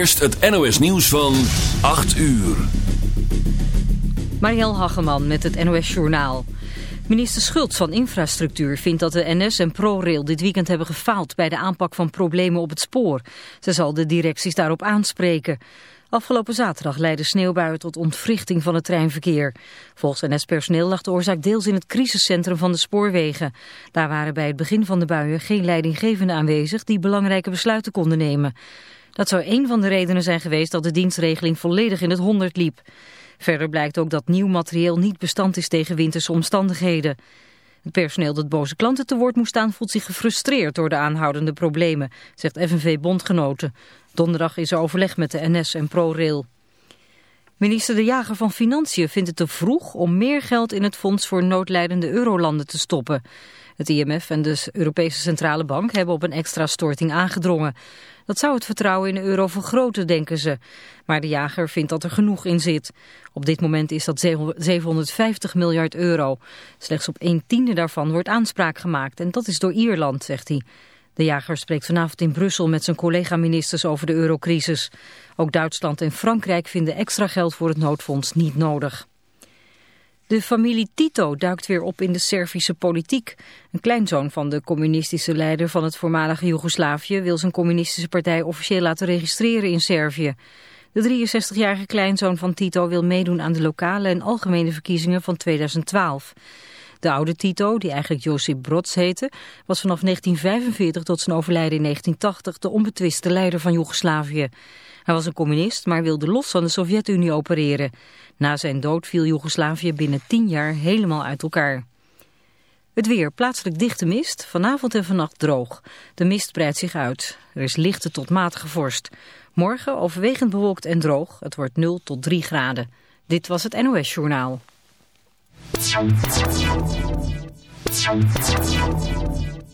Eerst het NOS nieuws van 8 uur. Marielle Hageman met het NOS Journaal. Minister Schultz van Infrastructuur vindt dat de NS en ProRail dit weekend hebben gefaald bij de aanpak van problemen op het spoor. Ze zal de directies daarop aanspreken. Afgelopen zaterdag leidde sneeuwbuien tot ontwrichting van het treinverkeer. Volgens NS-personeel lag de oorzaak deels in het crisiscentrum van de spoorwegen. Daar waren bij het begin van de buien geen leidinggevenden aanwezig die belangrijke besluiten konden nemen. Dat zou een van de redenen zijn geweest dat de dienstregeling volledig in het honderd liep. Verder blijkt ook dat nieuw materieel niet bestand is tegen winterse omstandigheden. Het personeel dat boze klanten te woord moest staan voelt zich gefrustreerd door de aanhoudende problemen, zegt FNV Bondgenoten. Donderdag is er overleg met de NS en ProRail. Minister De Jager van Financiën vindt het te vroeg om meer geld in het Fonds voor noodlijdende eurolanden te stoppen. Het IMF en de Europese Centrale Bank hebben op een extra storting aangedrongen. Dat zou het vertrouwen in de euro vergroten, denken ze. Maar de jager vindt dat er genoeg in zit. Op dit moment is dat 750 miljard euro. Slechts op een tiende daarvan wordt aanspraak gemaakt. En dat is door Ierland, zegt hij. De jager spreekt vanavond in Brussel met zijn collega-ministers over de eurocrisis. Ook Duitsland en Frankrijk vinden extra geld voor het noodfonds niet nodig. De familie Tito duikt weer op in de Servische politiek. Een kleinzoon van de communistische leider van het voormalige Joegoslavië wil zijn communistische partij officieel laten registreren in Servië. De 63-jarige kleinzoon van Tito wil meedoen aan de lokale en algemene verkiezingen van 2012. De oude Tito, die eigenlijk Josip Broz heette, was vanaf 1945 tot zijn overlijden in 1980 de onbetwiste leider van Joegoslavië. Hij was een communist, maar wilde los van de Sovjet-Unie opereren. Na zijn dood viel Joegoslavië binnen tien jaar helemaal uit elkaar. Het weer, plaatselijk dichte mist, vanavond en vannacht droog. De mist breidt zich uit. Er is lichte tot matige vorst. Morgen overwegend bewolkt en droog. Het wordt 0 tot 3 graden. Dit was het NOS Journaal.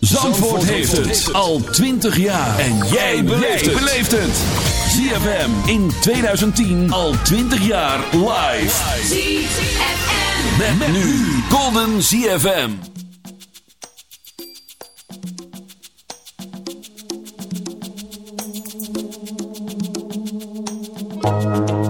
Zandvoort heeft het al 20 jaar. En jij beleeft het. ZFM in 2010 al 20 jaar live. ZFM. Met, met nu Golden ZFM. I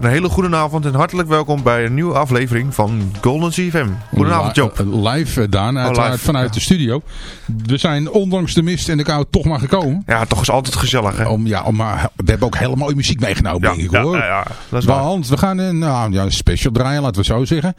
een hele goede avond en hartelijk welkom bij een nieuwe aflevering van Golden CFM. Goedenavond Joop. Eh, live uh, Daan, uiteraard oh, vanuit de studio. We zijn ondanks de mist en de kou toch maar gekomen. Ja, toch is altijd gezellig hè. Om, ja, om, maar we hebben ook hele mooie muziek meegenomen denk ik hoor. Ja, ja, dat is Want we gaan een, nou, ja, een special draaien, laten we zo zeggen.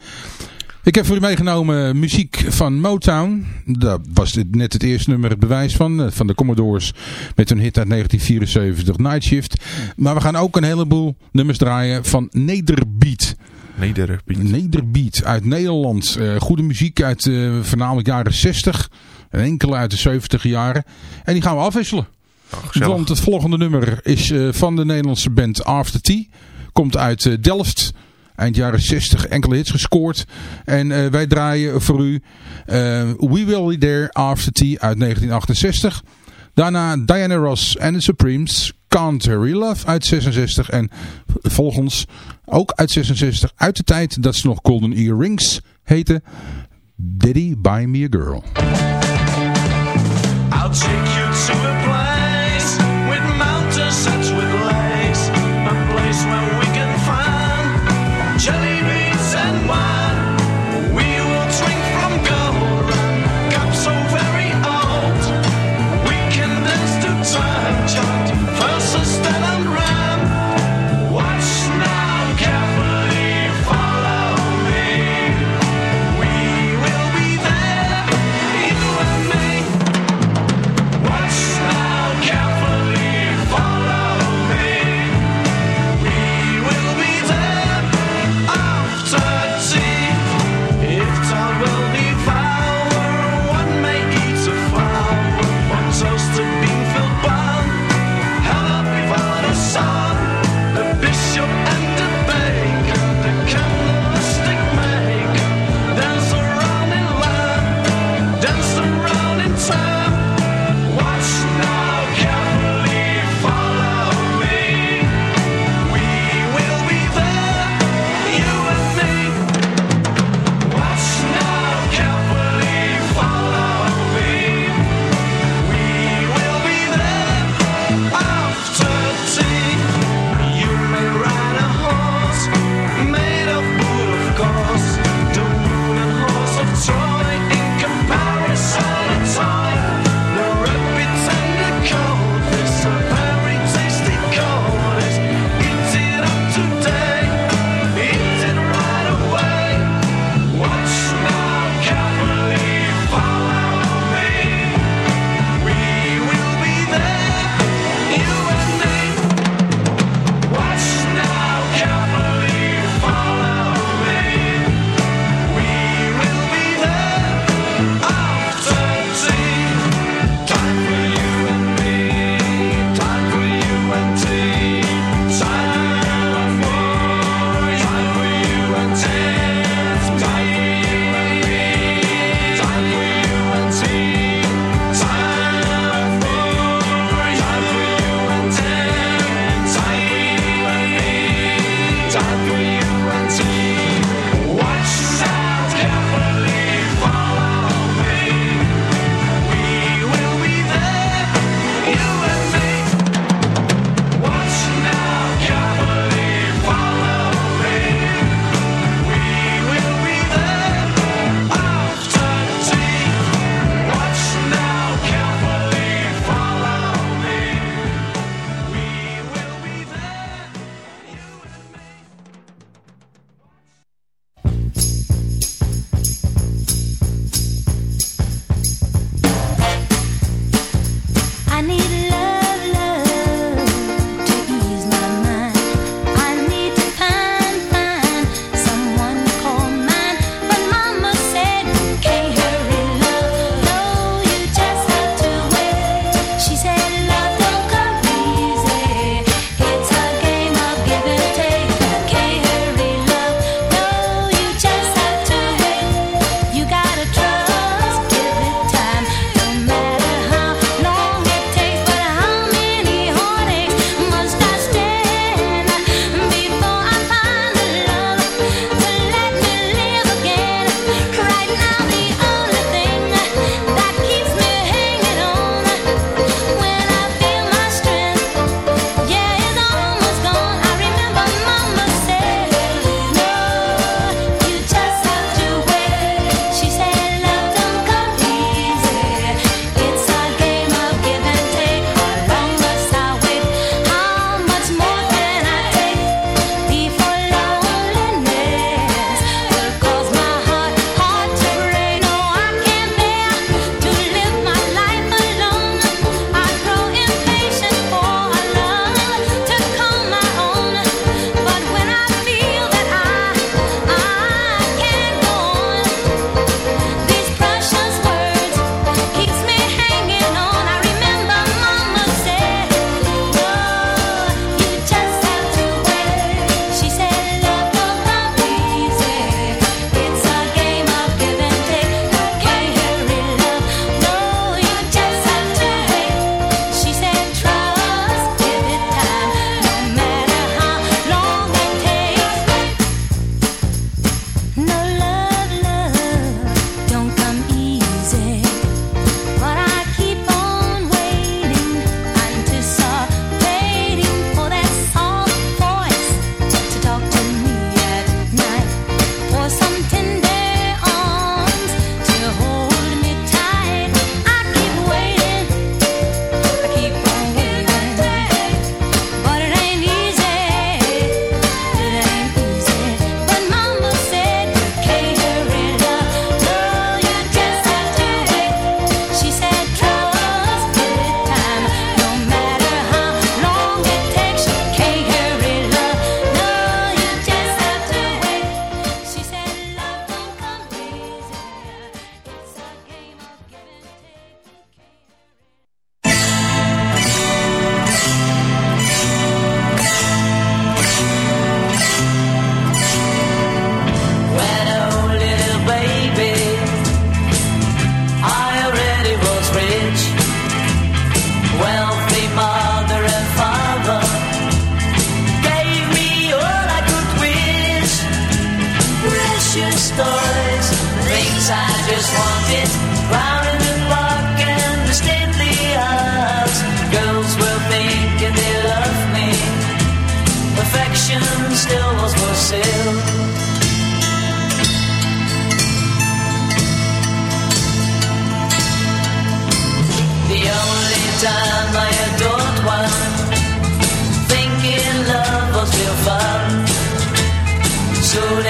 Ik heb voor u meegenomen muziek van Motown. Dat was net het eerste nummer het bewijs van. Eh, van de Commodores met hun hit uit 1974 Night Shift. Maar we gaan ook een heleboel nummers draaien van Nederbeat. Nederbeat. Nederbeat uit Nederland. Uh, goede muziek uit uh, voornamelijk jaren 60. En enkele uit de 70 jaren. En die gaan we afwisselen. Oh, Want het volgende nummer is uh, van de Nederlandse band After Tea. Komt uit Delft eind jaren 60 enkele hits gescoord. En uh, wij draaien voor u uh, We Will Be There After Tea uit 1968. Daarna Diana Ross en The Supremes. Can't Love uit 66. En volgens ook uit 66 uit de tijd dat ze nog Golden Earrings heten. Daddy Buy Me A Girl. I'll take you to a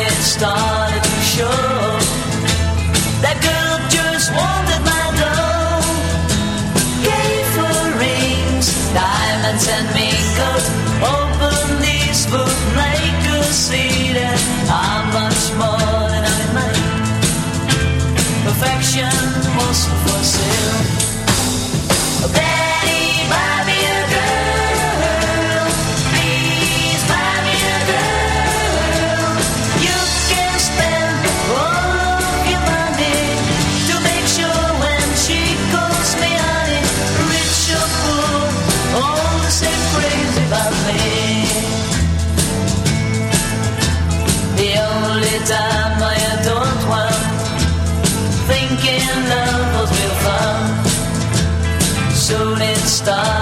it started to show. That girl just wanted my love. Gave her rings, diamonds, and mingles. Open these would make her see that I'm much more than I'm make. Perfection was for sale. star.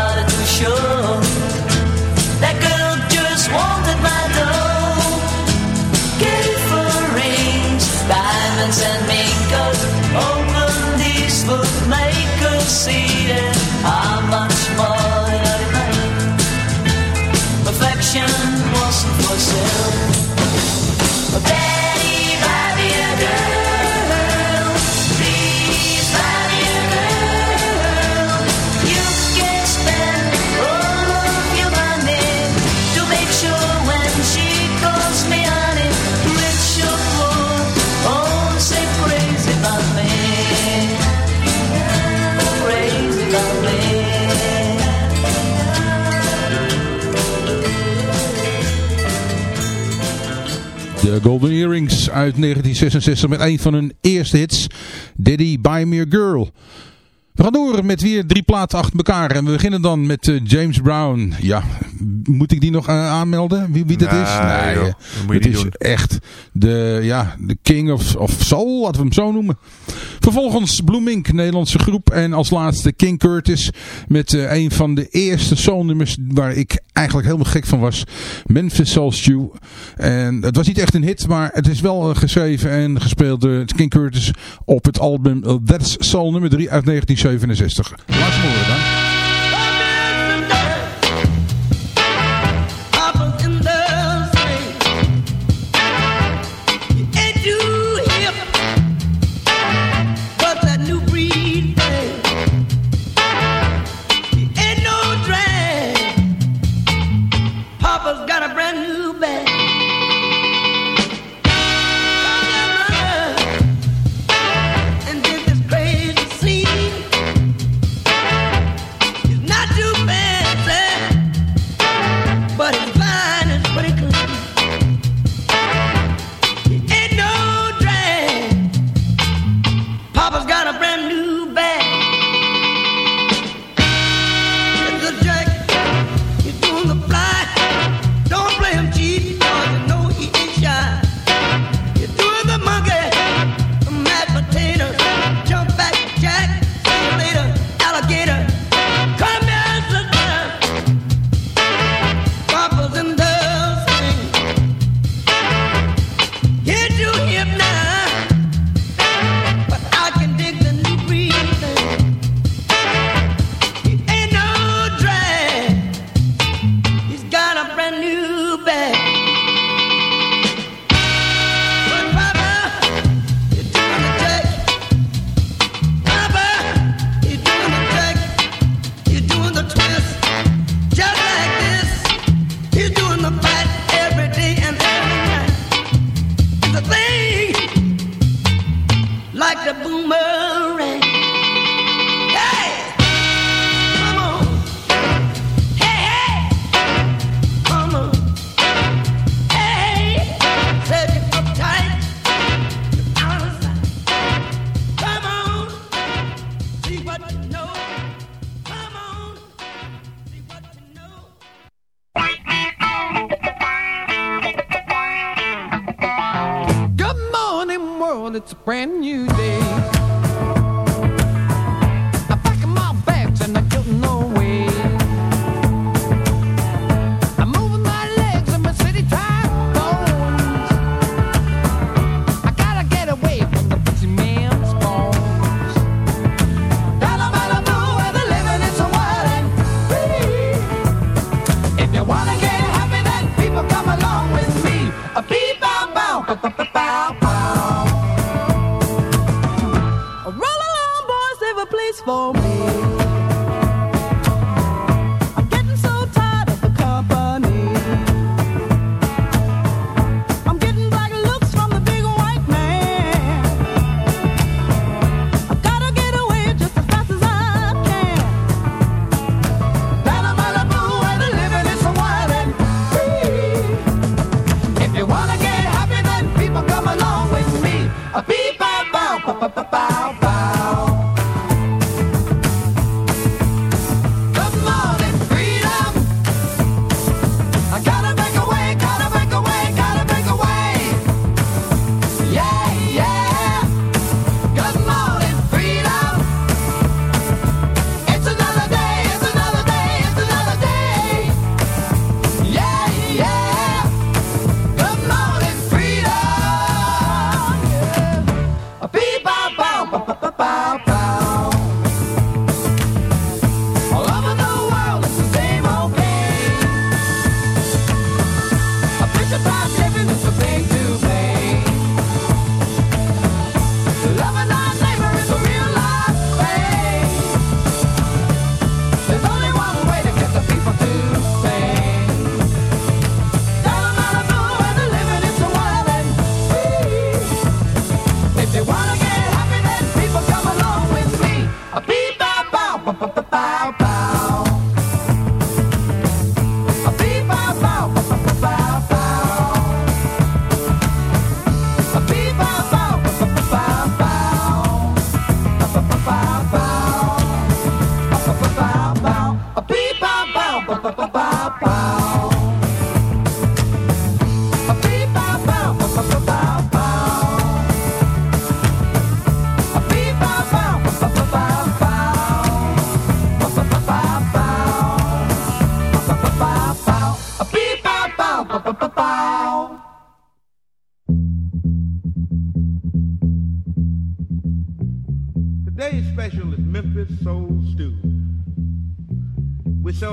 De Golden Earrings uit 1966 met een van hun eerste hits. Diddy Buy Me Girl. We gaan door met weer drie platen achter elkaar. En we beginnen dan met eh, James Brown. Ja, moet ik die nog eh, aanmelden? Wie, wie dat is? Nee, dat eh, het is doen. echt de, ja, de king of, of soul, laten we hem zo noemen. Vervolgens Bloemink, Nederlandse groep. En als laatste King Curtis met eh, een van de eerste soulnummers waar ik eigenlijk helemaal gek van was. Memphis Soul Stew. En het was niet echt een hit, maar het is wel geschreven en gespeeld door King Curtis op het album That's Soul nummer 3 uit 1967. Laat horen dan.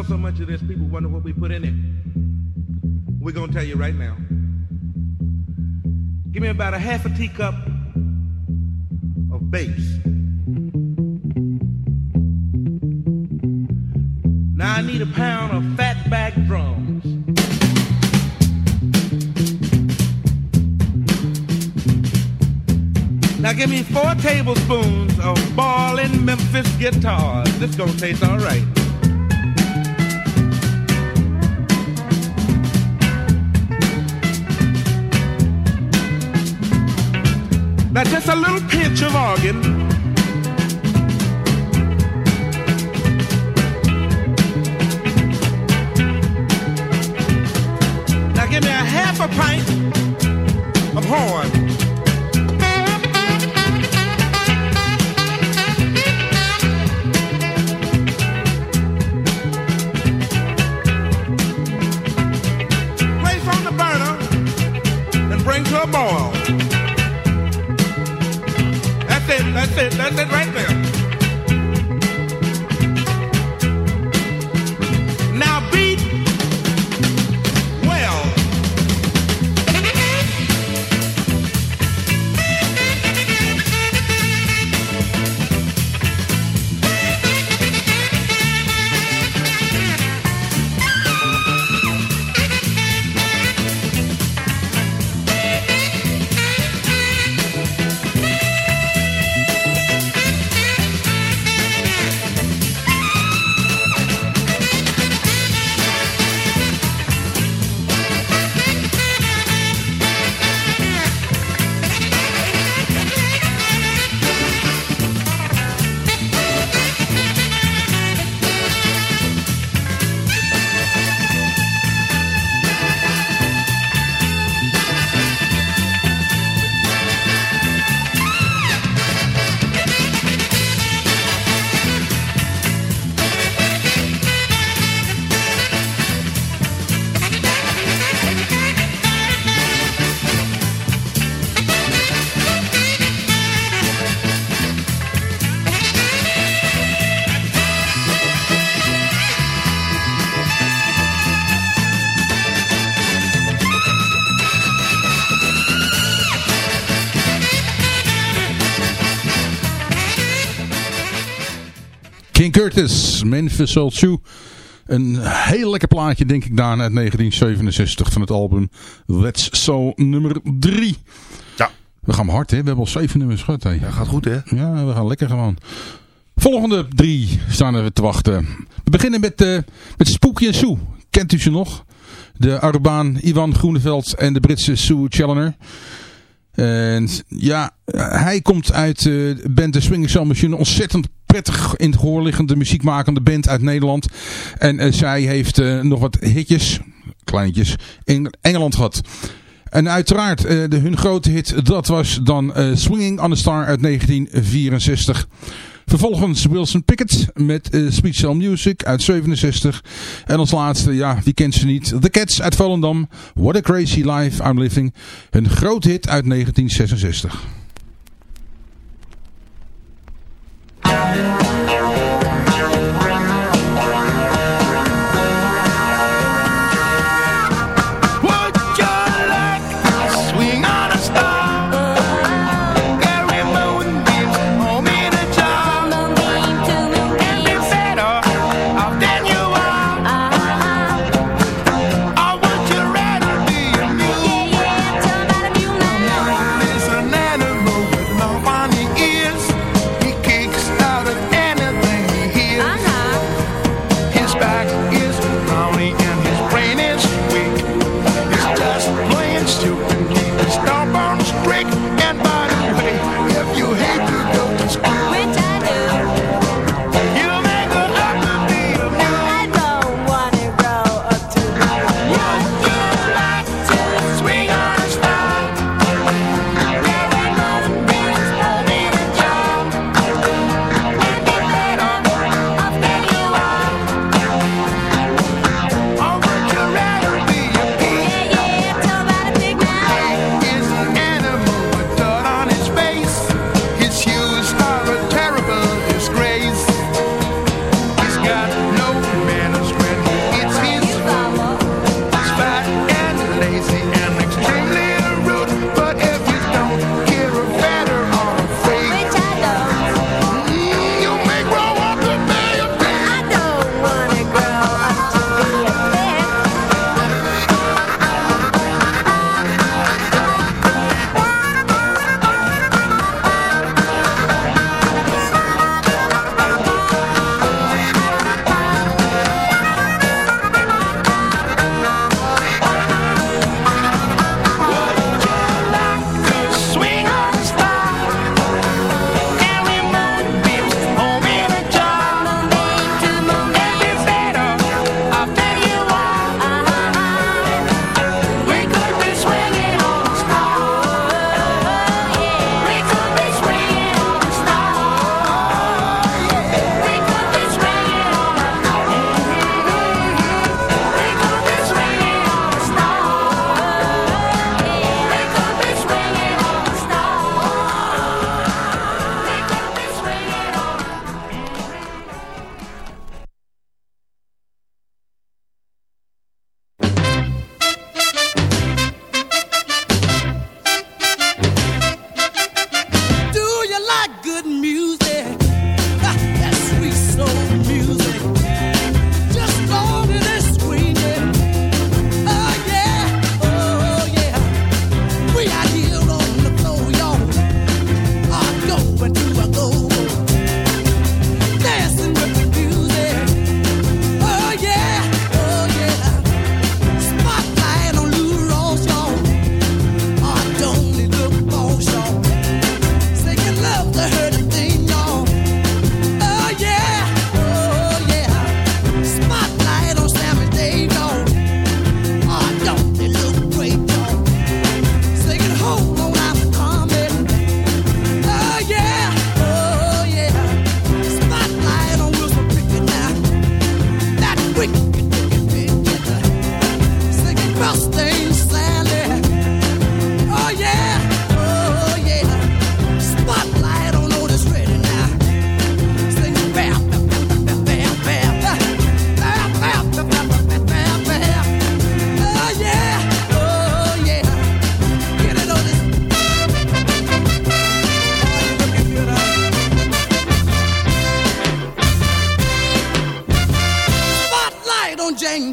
so much of this, people wonder what we put in it. We're going to tell you right now. Give me about a half a teacup of bass. Now I need a pound of fatback drums. Now give me four tablespoons of ballin' Memphis guitars. This gonna taste alright. just a little pinch of organ. Memphis Soul Shoe. Een heel lekker plaatje, denk ik, Daan, uit 1967 van het album Let's Soul nummer 3. Ja. We gaan hard, hè? We hebben al zeven nummers gehad, hè? Ja, gaat goed hè? Ja, we gaan lekker gewoon. Volgende drie staan er te wachten. We beginnen met, uh, met Spooky en Sue. Kent u ze nog? De Arbaan Ivan Groeneveld en de Britse Sue Challoner. En ja, hij komt uit uh, band The Swinging Soul Machine. Ontzettend prettig in het gehoor liggende muziekmakende band uit Nederland. En uh, zij heeft uh, nog wat hitjes, kleintjes, in Engeland gehad. En uiteraard, de, hun grote hit, dat was dan Swinging on a Star uit 1964. Vervolgens Wilson Pickett met uh, Cell Music uit 67. En als laatste, ja, wie kent ze niet? The Cats uit Volendam. What a Crazy Life I'm Living. Een groot hit uit 1966. I've been running around.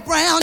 Brown,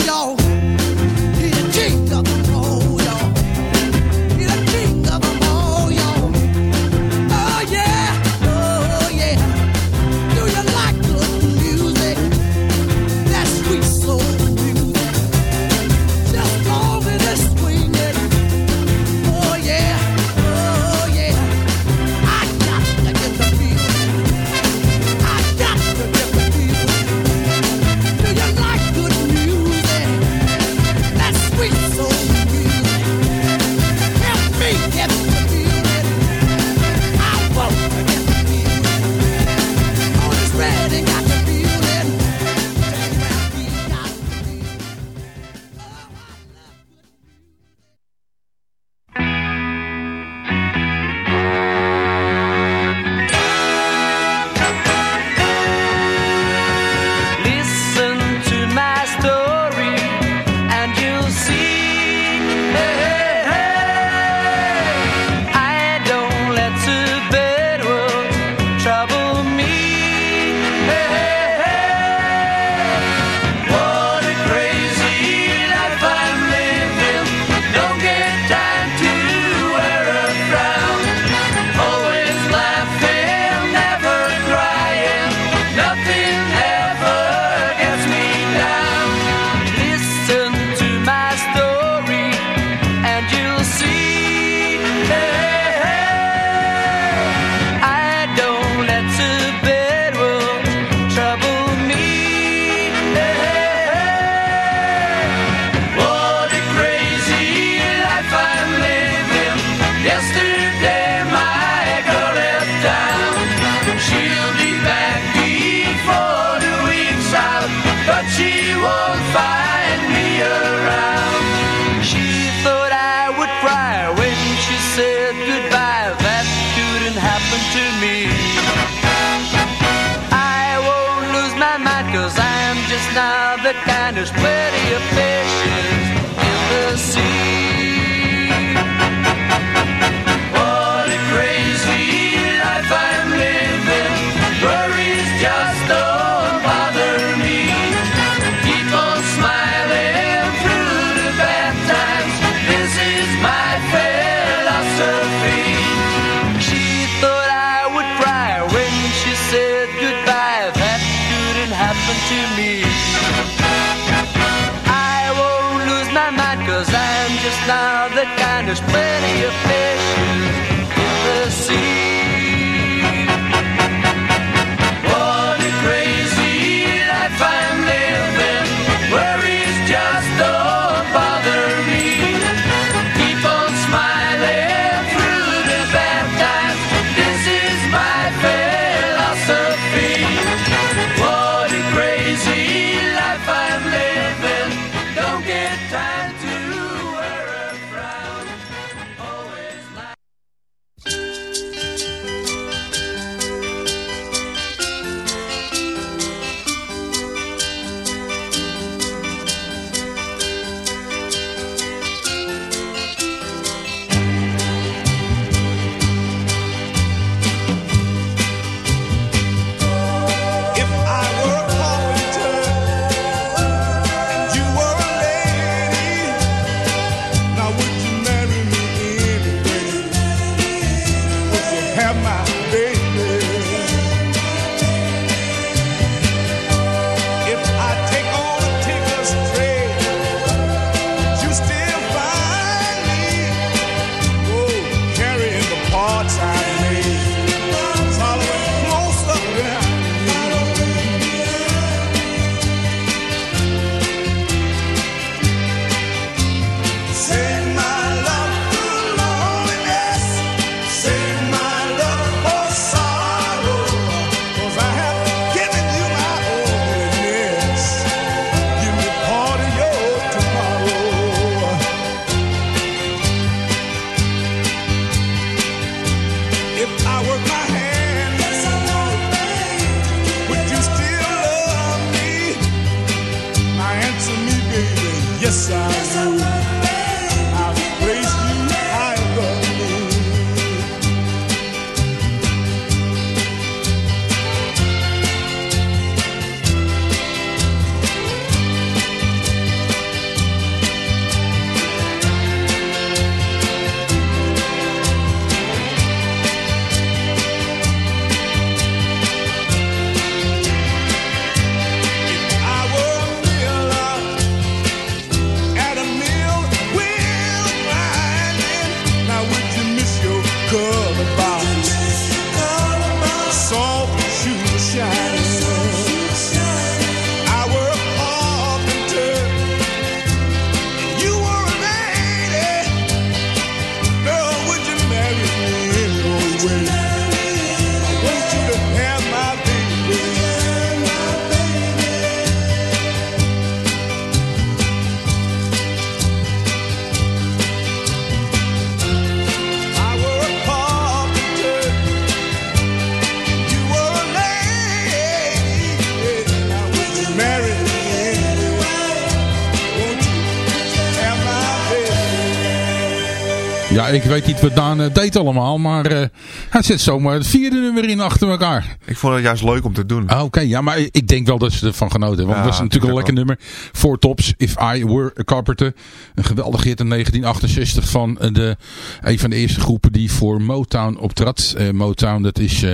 weet niet wat Daan eh, deed allemaal, maar eh, hij zet zomaar het vierde nummer in achter elkaar. Ik vond het juist leuk om te doen. Ah, Oké, ja, maar ik denk wel dat ze ervan genoten hebben. Want Ja, het was natuurlijk een lekker nummer. Four Tops, If I Were a Carpenter. Een geweldig hit in 1968 van eh, de, een van de eerste groepen die voor Motown optrad. Eh, Motown, dat is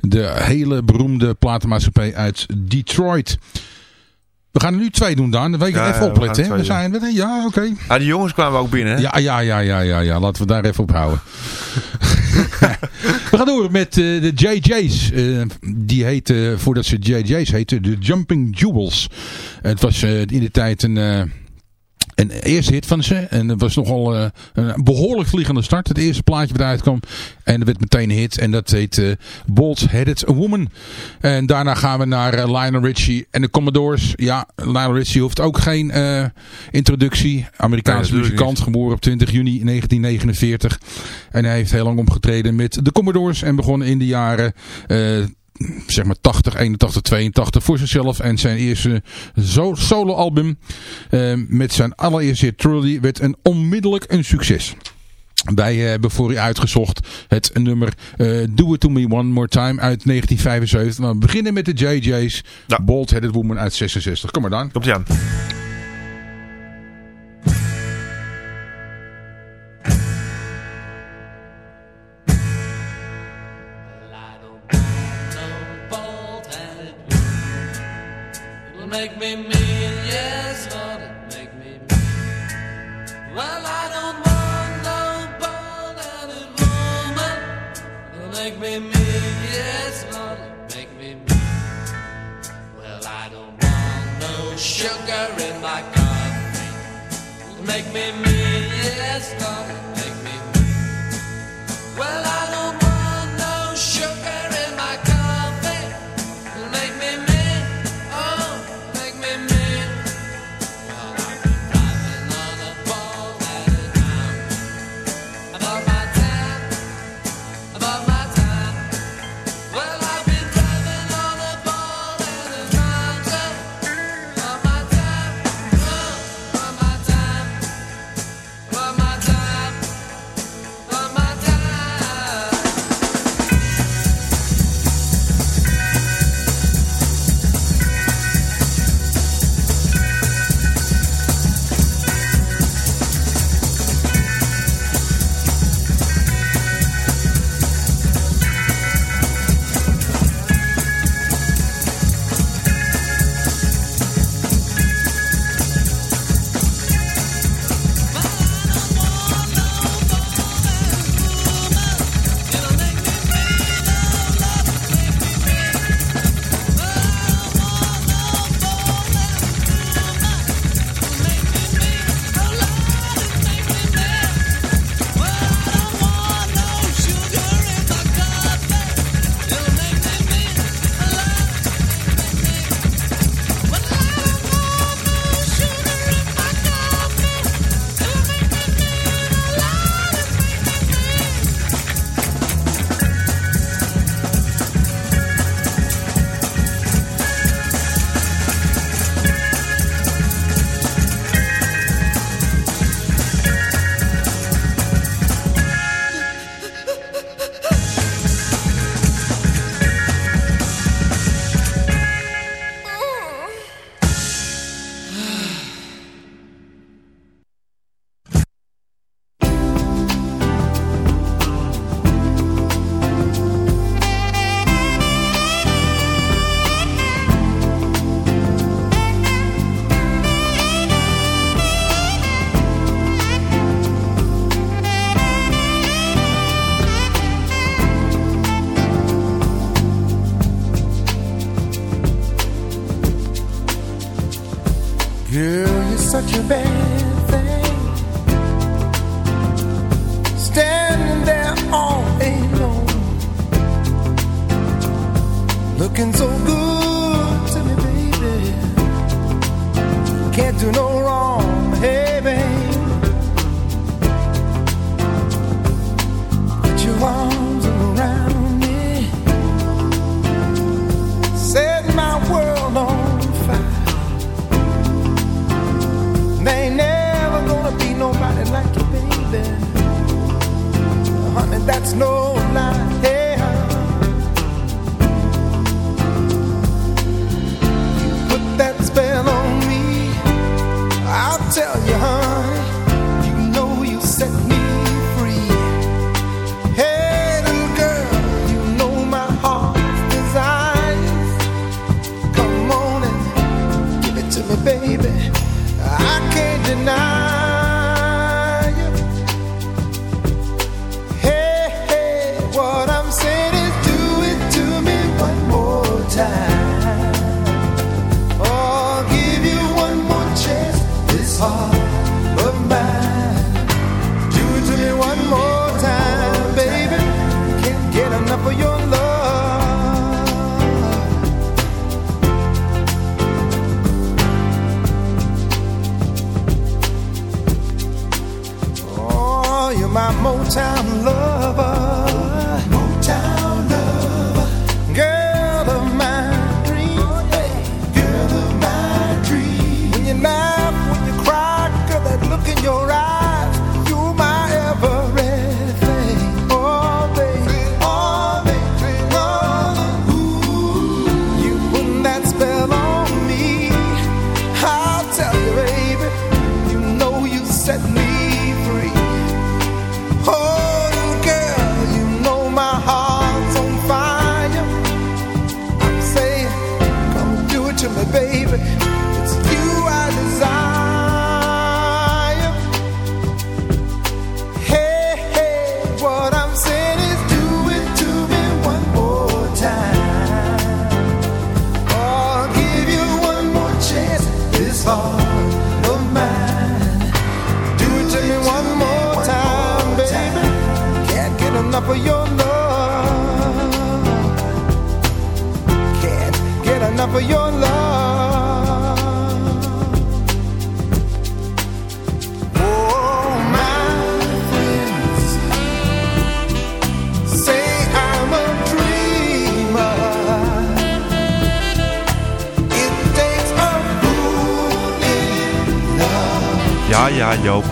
de hele beroemde platenmaatschappij uit Detroit. We gaan er nu twee doen, Daan. Dan weet je Ja, even ja, we opletten. gaan hè? We zijn, ja, oké. Ah, die jongens kwamen ook binnen. hè? Ja, ja, ja, ja, ja, ja. Laten we daar even op houden. we gaan door met eh, de JJ's. Eh, die heette, voordat ze JJ's heten, de Jumping Jewels. het was eh, in de tijd een, eh, een eerste hit van ze. En het was nogal eh, een behoorlijk vliegende start. Het eerste plaatje wat uitkwam. En dat werd meteen een hit. En dat heet eh Bald Headed Woman. En daarna gaan we naar eh, Lionel Richie en de Commodores. Ja, Lionel Richie hoeft ook geen introductie. Amerikaanse Nee, muzikant, geboren op 20 juni 1949. En hij heeft heel lang opgetreden met de Commodores. En begon in de jaren... zeg maar 80, 81, 82 voor zichzelf. En zijn eerste solo-album eh, met zijn allereerste hit Truly werd een onmiddellijk een succes. Wij hebben voor u uitgezocht het nummer eh, Do It To Me One More Time uit 1975. Nou, we beginnen met de JJ's. Ja. Bold Headed Woman uit 66. Kom maar dan. Komt ie aan. That's no lie.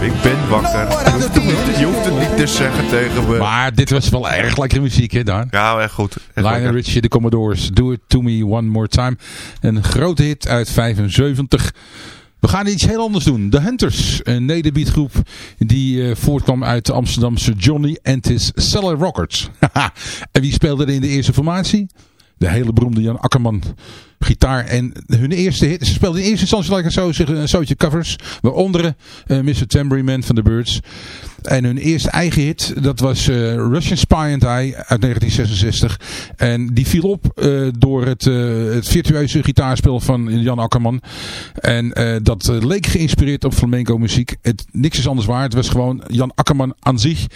Ik ben wakker. Je hoeft, het niet, je hoeft het niet te zeggen tegen me. Maar dit was wel erg lekkere muziek, hè, Daan? Ja, echt goed. Echt Lionel lekker. Richie, de Commodores, Do It To Me One More Time. Een grote hit uit 75. We gaan iets heel anders doen. The Hunters, een nederbeatgroep die eh, voortkwam uit de Amsterdamse Johnny and his Cellar Rockers. en wie speelde er in de eerste formatie? De hele beroemde Jan Akkerman. Gitaar en hun eerste hit. Ze speelden in eerste instantie like zo, een zootje covers. Waaronder eh Mr. Tambourine Man van de Birds. En hun eerste eigen hit, dat was eh, Russian Spy and I uit 1966. En die viel op eh, door het, het virtueuze gitaarspel van Jan Akkerman. En dat leek geïnspireerd op flamenco muziek. Het, niks is anders waar. Het was gewoon Jan Akkerman aan zich.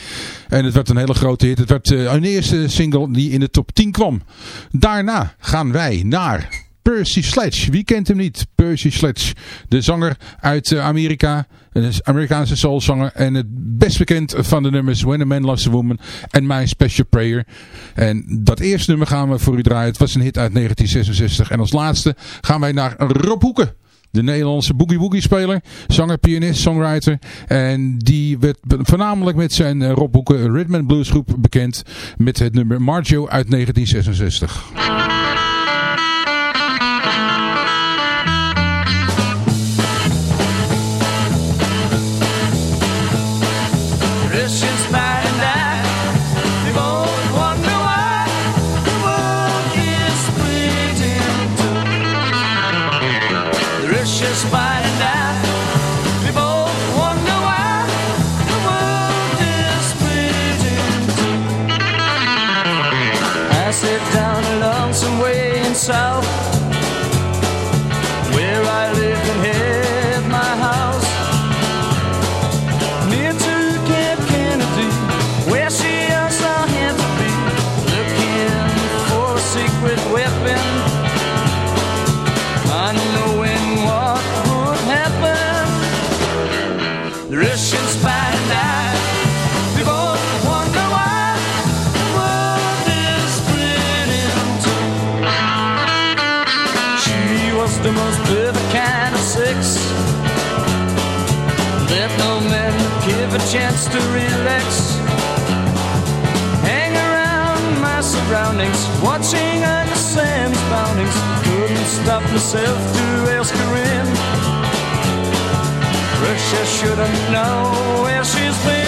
En het werd een hele grote hit. Het werd een eerste single die in de top 10 kwam. Daarna gaan wij naar... Percy Sledge. Wie kent hem niet? Percy Sledge. De zanger uit eh, Amerika. Een Amerikaanse soulzanger. En het best bekend van de nummers When a Man Loves a Woman en My Special Prayer. En dat eerste nummer gaan we voor u draaien. Het was een hit uit 1966. En als laatste gaan wij naar Rob Hoeken. De Nederlandse boogie woogie speler, zanger, pianist, songwriter. En die werd voornamelijk met zijn eh, Rob Hoeken Rhythm and Blues groep bekend. Met het nummer Marjo uit 1966. got myself to Erskine. Russia should have known where she's been.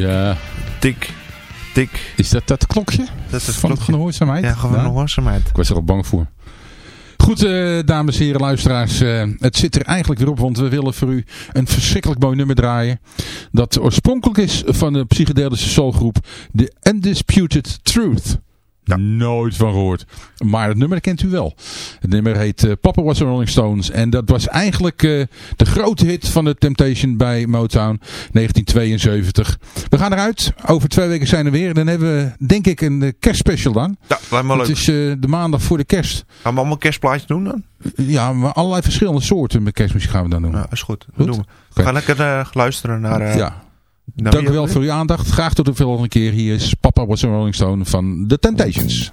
Tik, Ja, tik, tik. is dat dat klokje? Dat is het van klokje. gehoorzaamheid? Ja, gewoon nog wasselijkheid. Ik was er al bang voor. Goed, eh, dames en heren, luisteraars. eh, het zit er eigenlijk weer op, want we willen voor u een verschrikkelijk mooi nummer draaien. Dat oorspronkelijk is van de psychedelische soulgroep The Undisputed Truth. Nooit van gehoord. Maar het nummer kent u wel. Het nummer heet eh, Papa Was a Rolling Stones. En dat was eigenlijk eh, de grote hit van de Temptation bij Motown 1972. We gaan eruit. Over twee weken zijn we weer. Dan hebben we denk ik een eh, kerstspecial dan. Ja, lijkt me Het leuk. is de maandag voor de kerst. Gaan we allemaal kerstplaatjes doen dan? Ja, maar allerlei verschillende soorten met kerstmuziek gaan we dan doen. Ja, is goed. Doen we. We gaan lekker luisteren naar... ja. Naar Dank u wel voor uw aandacht. Graag tot de volgende keer. Hier is Papa Was a Rolling Stone van The Temptations.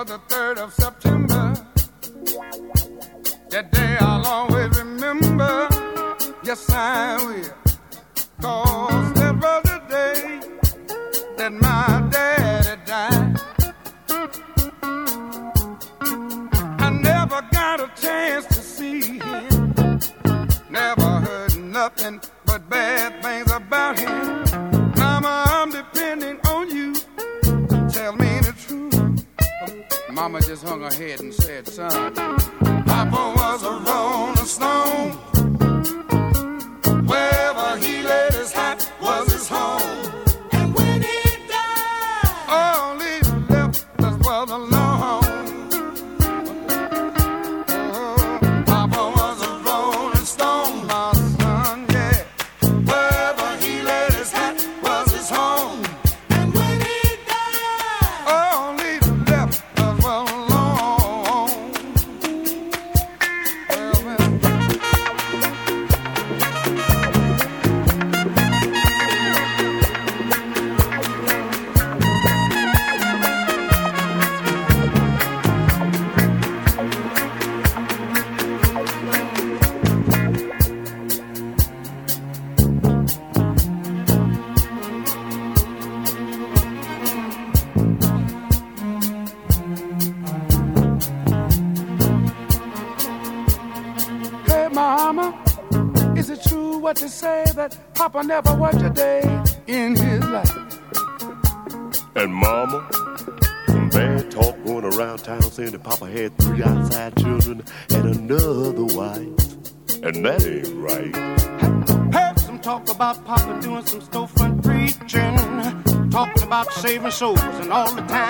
The 3rd of September. That day I'll always remember. Yes, I will. Cause that was the day that my daddy died. Papa had three outside children and another wife. And that ain't right. Heard some talk about Papa doing some storefront preaching, talking about saving souls and all the time